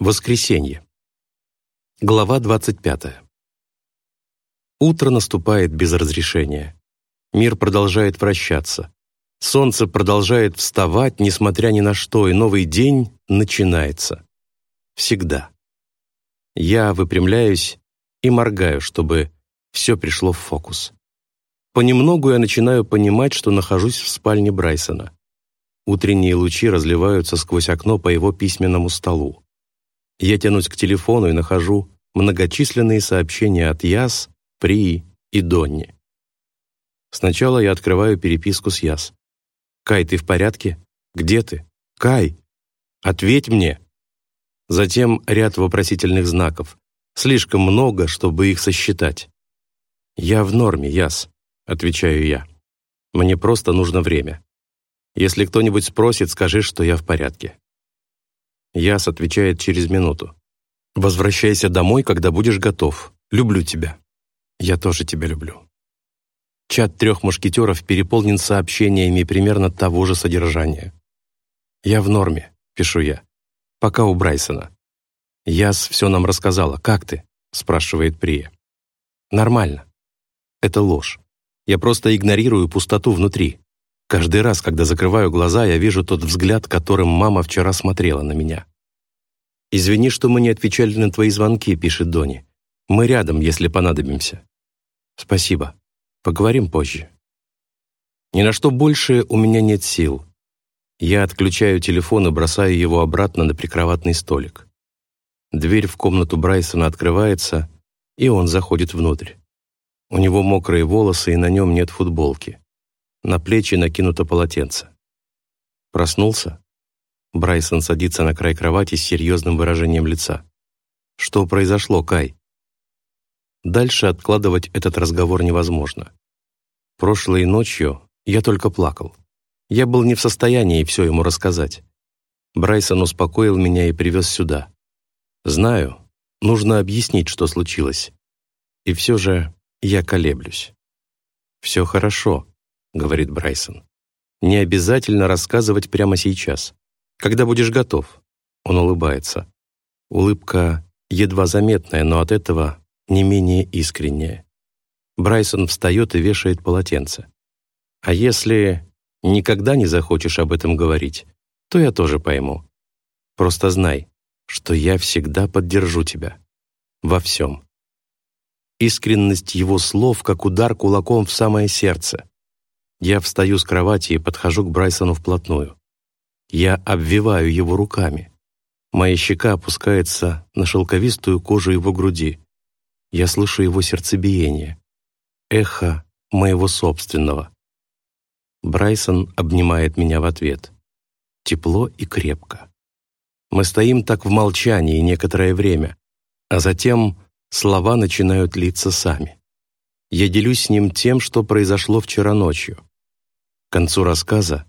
Воскресенье. Глава 25. Утро наступает без разрешения. Мир продолжает вращаться. Солнце продолжает вставать, несмотря ни на что, и новый день начинается. Всегда. Я выпрямляюсь и моргаю, чтобы все пришло в фокус. Понемногу я начинаю понимать, что нахожусь в спальне Брайсона. Утренние лучи разливаются сквозь окно по его письменному столу. Я тянусь к телефону и нахожу многочисленные сообщения от Яс, При и Донни. Сначала я открываю переписку с Яс. «Кай, ты в порядке? Где ты? Кай! Ответь мне!» Затем ряд вопросительных знаков. Слишком много, чтобы их сосчитать. «Я в норме, Яс», — отвечаю я. «Мне просто нужно время. Если кто-нибудь спросит, скажи, что я в порядке». Яс отвечает через минуту. «Возвращайся домой, когда будешь готов. Люблю тебя». «Я тоже тебя люблю». Чат трех мушкетеров переполнен сообщениями примерно того же содержания. «Я в норме», — пишу я. «Пока у Брайсона». «Яс все нам рассказала. Как ты?» — спрашивает Прия. «Нормально». Это ложь. Я просто игнорирую пустоту внутри. Каждый раз, когда закрываю глаза, я вижу тот взгляд, которым мама вчера смотрела на меня. «Извини, что мы не отвечали на твои звонки», — пишет Дони. «Мы рядом, если понадобимся». «Спасибо. Поговорим позже». Ни на что больше у меня нет сил. Я отключаю телефон и бросаю его обратно на прикроватный столик. Дверь в комнату Брайсона открывается, и он заходит внутрь. У него мокрые волосы, и на нем нет футболки. На плечи накинуто полотенце. Проснулся? Брайсон садится на край кровати с серьезным выражением лица. «Что произошло, Кай?» Дальше откладывать этот разговор невозможно. Прошлой ночью я только плакал. Я был не в состоянии все ему рассказать. Брайсон успокоил меня и привез сюда. Знаю, нужно объяснить, что случилось. И все же я колеблюсь. «Все хорошо», — говорит Брайсон. «Не обязательно рассказывать прямо сейчас. Когда будешь готов?» Он улыбается. Улыбка едва заметная, но от этого не менее искренняя. Брайсон встает и вешает полотенце. «А если никогда не захочешь об этом говорить, то я тоже пойму. Просто знай, что я всегда поддержу тебя. Во всем». Искренность его слов, как удар кулаком в самое сердце. Я встаю с кровати и подхожу к Брайсону вплотную. Я обвиваю его руками. Моя щека опускается на шелковистую кожу его груди. Я слышу его сердцебиение. Эхо моего собственного. Брайсон обнимает меня в ответ. Тепло и крепко. Мы стоим так в молчании некоторое время, а затем слова начинают литься сами. Я делюсь с ним тем, что произошло вчера ночью. К концу рассказа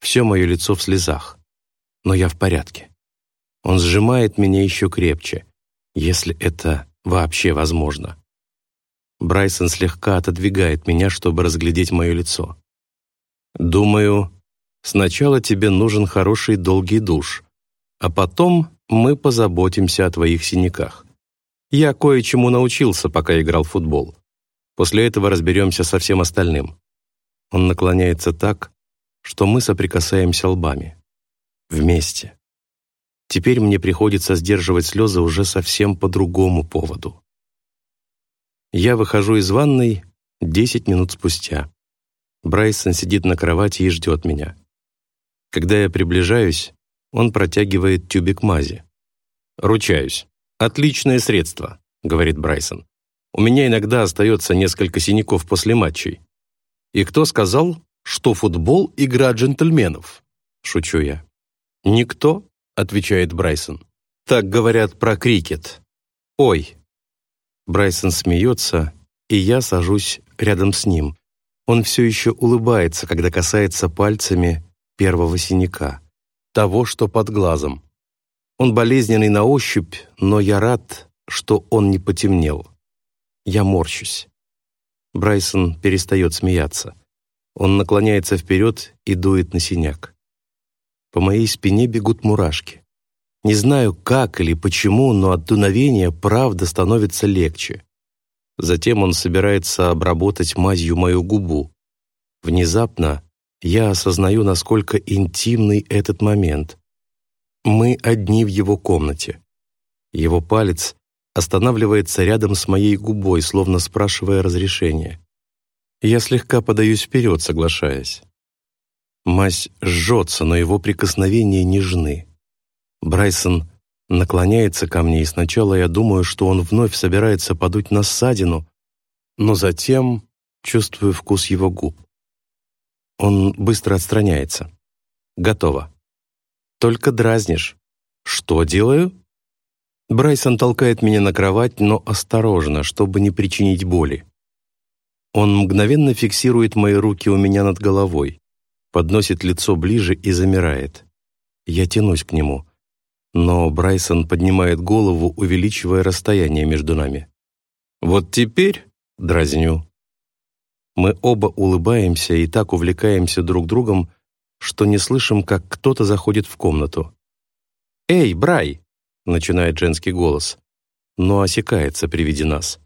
все мое лицо в слезах. Но я в порядке. Он сжимает меня еще крепче, если это вообще возможно. Брайсон слегка отодвигает меня, чтобы разглядеть мое лицо. «Думаю, сначала тебе нужен хороший долгий душ, а потом мы позаботимся о твоих синяках. Я кое-чему научился, пока играл в футбол. После этого разберемся со всем остальным. Он наклоняется так, что мы соприкасаемся лбами. Вместе. Теперь мне приходится сдерживать слезы уже совсем по другому поводу. Я выхожу из ванной десять минут спустя. Брайсон сидит на кровати и ждет меня. Когда я приближаюсь, он протягивает тюбик мази. «Ручаюсь. Отличное средство», — говорит Брайсон. «У меня иногда остается несколько синяков после матчей. «И кто сказал, что футбол — игра джентльменов?» — шучу я. «Никто», — отвечает Брайсон. «Так говорят про крикет». «Ой». Брайсон смеется, и я сажусь рядом с ним. Он все еще улыбается, когда касается пальцами первого синяка, того, что под глазом. Он болезненный на ощупь, но я рад, что он не потемнел. Я морщусь. Брайсон перестает смеяться. Он наклоняется вперед и дует на синяк. По моей спине бегут мурашки. Не знаю, как или почему, но от дуновения правда становится легче. Затем он собирается обработать мазью мою губу. Внезапно я осознаю, насколько интимный этот момент. Мы одни в его комнате. Его палец останавливается рядом с моей губой, словно спрашивая разрешения. Я слегка подаюсь вперед, соглашаясь. Мазь жжется, но его прикосновения нежны. Брайсон наклоняется ко мне, и сначала я думаю, что он вновь собирается подуть на ссадину, но затем чувствую вкус его губ. Он быстро отстраняется. Готово. Только дразнишь. Что делаю? Брайсон толкает меня на кровать, но осторожно, чтобы не причинить боли. Он мгновенно фиксирует мои руки у меня над головой, подносит лицо ближе и замирает. Я тянусь к нему, но Брайсон поднимает голову, увеличивая расстояние между нами. «Вот теперь дразню». Мы оба улыбаемся и так увлекаемся друг другом, что не слышим, как кто-то заходит в комнату. «Эй, Брай!» — начинает женский голос, но осекается при виде нас.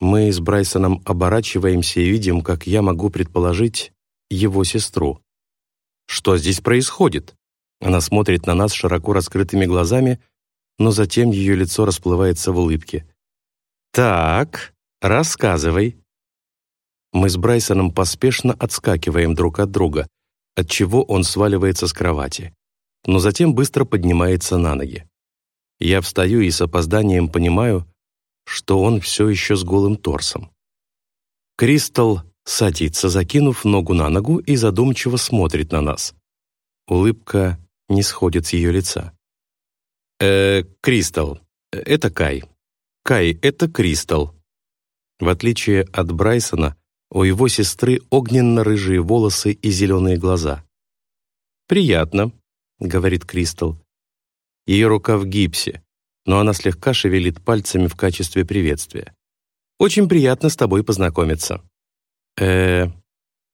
Мы с Брайсоном оборачиваемся и видим, как я могу предположить, его сестру. «Что здесь происходит?» Она смотрит на нас широко раскрытыми глазами, но затем ее лицо расплывается в улыбке. «Так, рассказывай». Мы с Брайсоном поспешно отскакиваем друг от друга, отчего он сваливается с кровати, но затем быстро поднимается на ноги. Я встаю и с опозданием понимаю, что он все еще с голым торсом. Кристал садится, закинув ногу на ногу и задумчиво смотрит на нас. Улыбка не сходит с ее лица. «Э, Кристал, это Кай. Кай, это Кристал». В отличие от Брайсона, у его сестры огненно-рыжие волосы и зеленые глаза. «Приятно», — говорит Кристал. Ее рука в гипсе, но она слегка шевелит пальцами в качестве приветствия. «Очень приятно с тобой познакомиться». э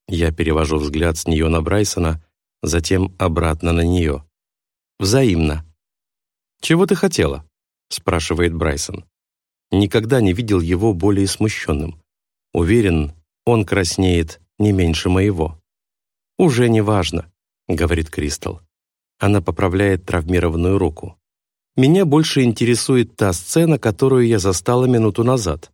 Я перевожу взгляд с нее на Брайсона, затем обратно на нее. «Взаимно». «Чего ты хотела?» — спрашивает Брайсон. Никогда не видел его более смущенным. Уверен, он краснеет не меньше моего. «Уже не важно», — говорит Кристал. Она поправляет травмированную руку. Меня больше интересует та сцена, которую я застала минуту назад.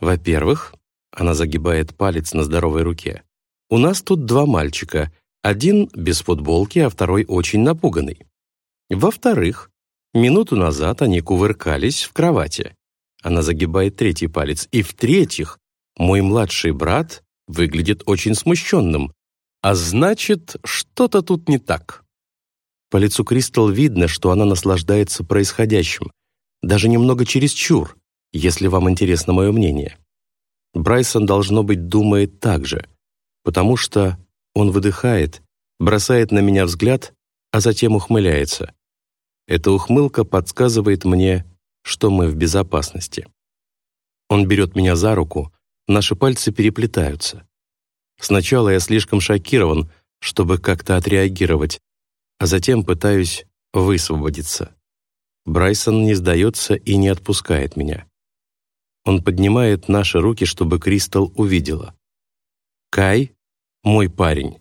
Во-первых, она загибает палец на здоровой руке. У нас тут два мальчика. Один без футболки, а второй очень напуганный. Во-вторых, минуту назад они кувыркались в кровати. Она загибает третий палец. И в-третьих, мой младший брат выглядит очень смущенным. А значит, что-то тут не так. По лицу Кристал видно, что она наслаждается происходящим, даже немного чересчур, если вам интересно мое мнение. Брайсон, должно быть, думает так же, потому что он выдыхает, бросает на меня взгляд, а затем ухмыляется. Эта ухмылка подсказывает мне, что мы в безопасности. Он берет меня за руку, наши пальцы переплетаются. Сначала я слишком шокирован, чтобы как-то отреагировать, а затем пытаюсь высвободиться. Брайсон не сдается и не отпускает меня. Он поднимает наши руки, чтобы Кристал увидела. «Кай — мой парень».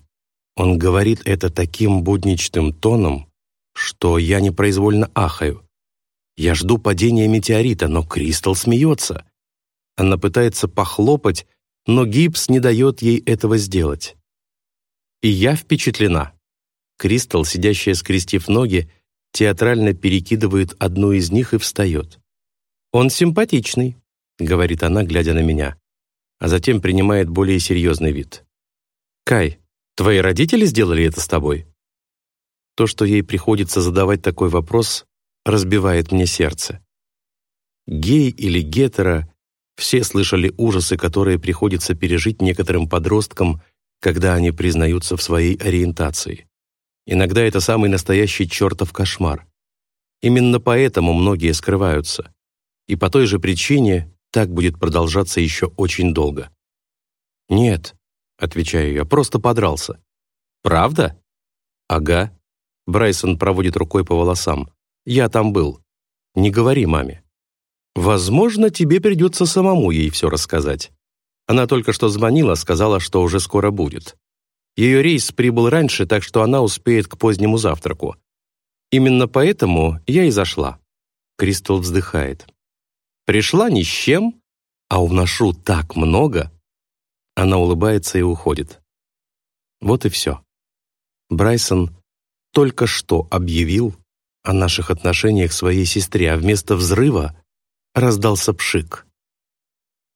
Он говорит это таким будничным тоном, что я непроизвольно ахаю. Я жду падения метеорита, но Кристал смеется. Она пытается похлопать, но гипс не дает ей этого сделать. И я впечатлена. Кристал, сидящая скрестив ноги, театрально перекидывает одну из них и встает. «Он симпатичный», — говорит она, глядя на меня, а затем принимает более серьезный вид. «Кай, твои родители сделали это с тобой?» То, что ей приходится задавать такой вопрос, разбивает мне сердце. Гей или гетеро, все слышали ужасы, которые приходится пережить некоторым подросткам, когда они признаются в своей ориентации. Иногда это самый настоящий чертов кошмар. Именно поэтому многие скрываются. И по той же причине так будет продолжаться еще очень долго. «Нет», — отвечаю я, — «просто подрался». «Правда?» «Ага». Брайсон проводит рукой по волосам. Я там был. Не говори маме. Возможно, тебе придется самому ей все рассказать. Она только что звонила, сказала, что уже скоро будет. Ее рейс прибыл раньше, так что она успеет к позднему завтраку. Именно поэтому я и зашла. Кристал вздыхает. Пришла ни с чем, а уношу так много. Она улыбается и уходит. Вот и все. Брайсон только что объявил о наших отношениях своей сестре, а вместо взрыва раздался пшик.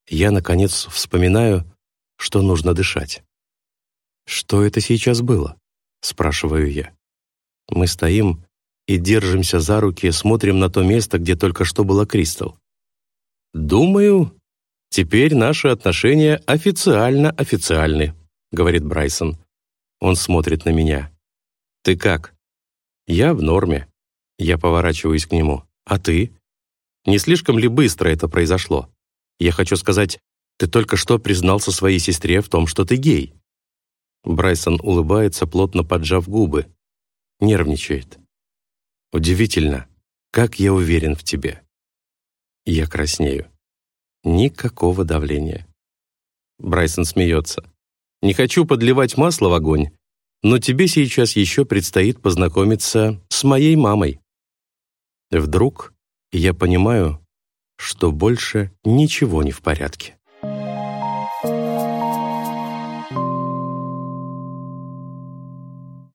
Я, наконец, вспоминаю, что нужно дышать. «Что это сейчас было?» — спрашиваю я. Мы стоим и держимся за руки, смотрим на то место, где только что была Кристал. «Думаю, теперь наши отношения официально официальны», — говорит Брайсон. Он смотрит на меня. «Ты как?» «Я в норме». Я поворачиваюсь к нему. «А ты?» «Не слишком ли быстро это произошло?» «Я хочу сказать, ты только что признался своей сестре в том, что ты гей». Брайсон улыбается, плотно поджав губы. Нервничает. «Удивительно, как я уверен в тебе». Я краснею. Никакого давления. Брайсон смеется. «Не хочу подливать масло в огонь, но тебе сейчас еще предстоит познакомиться с моей мамой». Вдруг я понимаю, что больше ничего не в порядке.